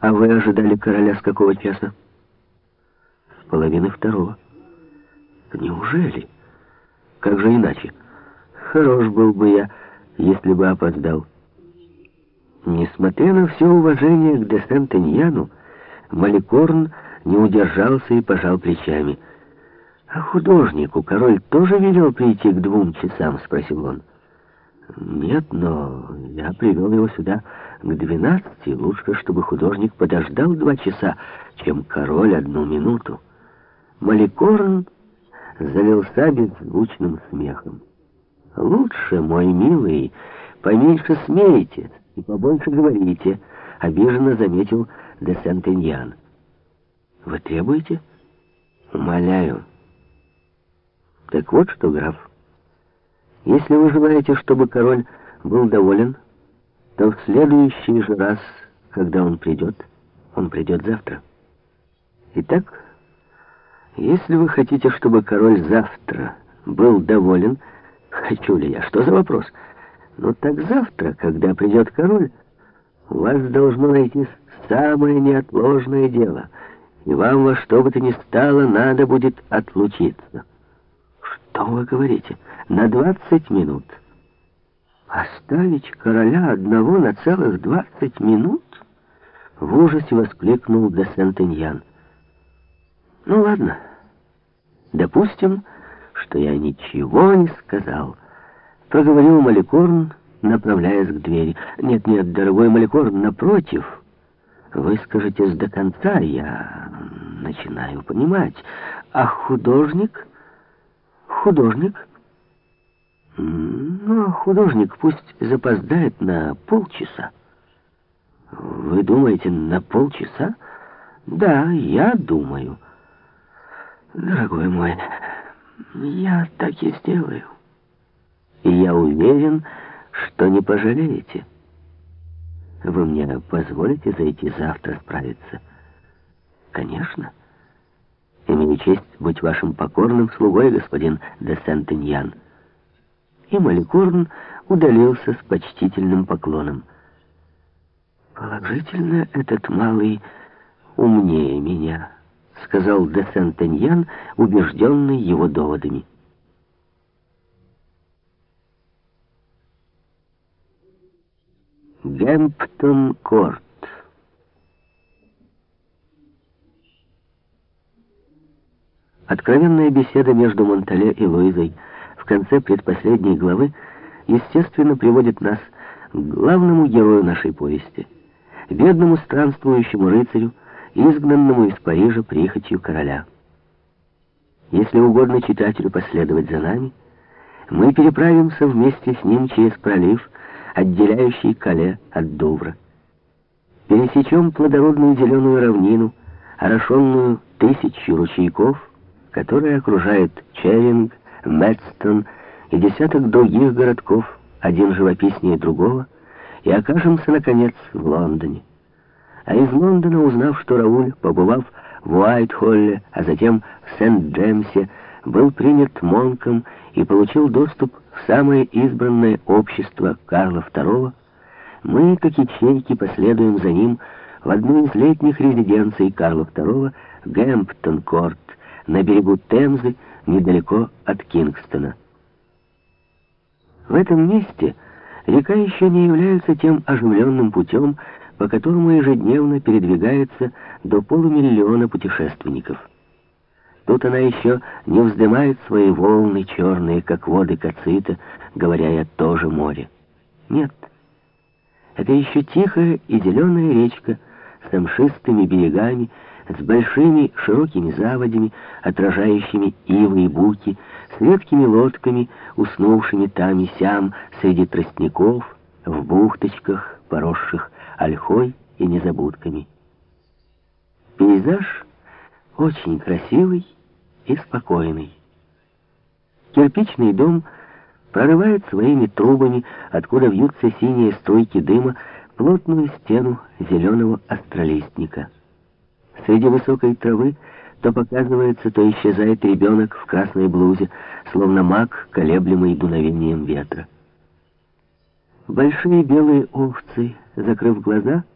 А вы ожидали короля с какого часа? С половины второго. Неужели? Как же иначе? Хорош был бы я, если бы опоздал. Несмотря на все уважение к де Сент-Эньяну, Маликорн не удержался и пожал плечами. «А художнику король тоже велел прийти к двум часам?» — спросил он. «Нет, но я привел его сюда к двенадцати. Лучше, чтобы художник подождал два часа, чем король одну минуту». Маликорн залился беззвучным смехом. «Лучше, мой милый, поменьше смейтесь и побольше говорите», — обиженно заметил де Сент-Эньян. «Вы требуете?» «Умоляю». «Так вот что, граф». Если вы желаете, чтобы король был доволен, то в следующий же раз, когда он придет, он придет завтра. Итак, если вы хотите, чтобы король завтра был доволен, хочу ли я, что за вопрос? Ну так завтра, когда придет король, у вас должно найти самое неотложное дело, и вам во что бы то ни стало надо будет отлучиться. Что вы говорите? На двадцать минут. Оставить короля одного на целых двадцать минут? В ужасе воскликнул де Сентеньян. Ну ладно. Допустим, что я ничего не сказал. Проговорил Маликорн, направляясь к двери. Нет, нет, дорогой Маликорн, напротив. Вы скажетесь до конца, я начинаю понимать. А художник художник. Ну, а художник пусть запоздает на полчаса. Вы думаете, на полчаса? Да, я думаю. Дорогой мой, я так и сделаю. И я уверен, что не пожалеете. Вы мне позволите зайти завтра справиться? Конечно. Имею честь быть вашим покорным слугой, господин де Сент-Иньян. И Маликорн удалился с почтительным поклоном. «Положительно, этот малый умнее меня», — сказал де Сент-Иньян, убежденный его доводами. Гэмптон-Корт Откровенная беседа между Монтале и Луизой конце предпоследней главы, естественно, приводит нас к главному герою нашей повести, бедному странствующему рыцарю, изгнанному из Парижа прихотью короля. Если угодно читателю последовать за нами, мы переправимся вместе с ним через пролив, отделяющий Кале от Дувра. Пересечем плодородную зеленую равнину, орошенную тысячью ручейков, которая окружает Черинг, Мэтстон и десяток других городков, один живописнее другого, и окажемся, наконец, в Лондоне. А из Лондона, узнав, что Рауль, побывав в Уайт-Холле, а затем в Сент-Джемсе, был принят Монком и получил доступ в самое избранное общество Карла II, мы, как ячейки, последуем за ним в одну из летних резиденций Карла II, Гэмптон-Корт, на берегу Темзы, недалеко от Кингстона. В этом месте река еще не является тем оживленным путем, по которому ежедневно передвигается до полумиллиона путешественников. Тут она еще не вздымает свои волны черные, как воды Кацита, говоря я тоже море. Нет, это еще тихая и зеленая речка с амшистыми берегами, с большими широкими заводями, отражающими ивы и буки, с редкими лодками, уснувшими там и сям среди тростников, в бухточках, поросших ольхой и незабудками. Пейзаж очень красивый и спокойный. Кирпичный дом прорывает своими трубами, откуда вьются синие стойки дыма, плотную стену зеленого астролистника. Среди высокой травы то показывается, то исчезает ребенок в красной блузе, словно маг, колеблемый дуновением ветра. Большие белые овцы, закрыв глаза, —